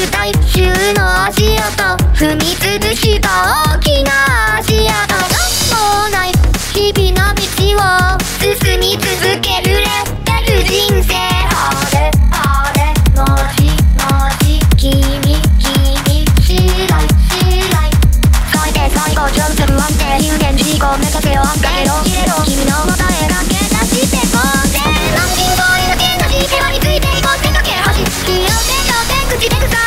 伝い週の足跡踏みつぶした大きな足跡がもうない日々の道を進み続けるレッテル人生あれあれもちもち君君し来いしない最低最高ジョンする安定有限事故目指せよあんかけろ消君の答え駆け出してこうぜ満身創痍の剣なし手ついていこう手かけ走りよ手と手口で草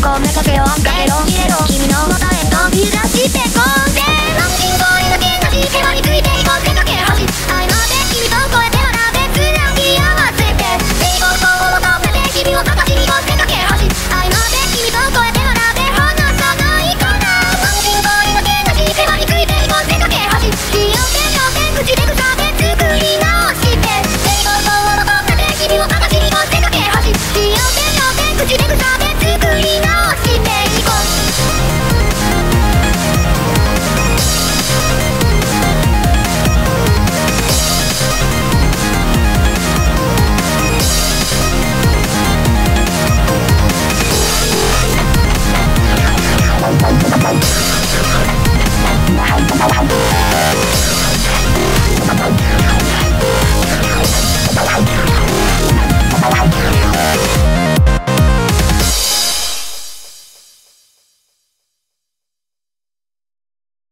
んをかけろ。君の元へ飛び出してこ